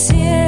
siento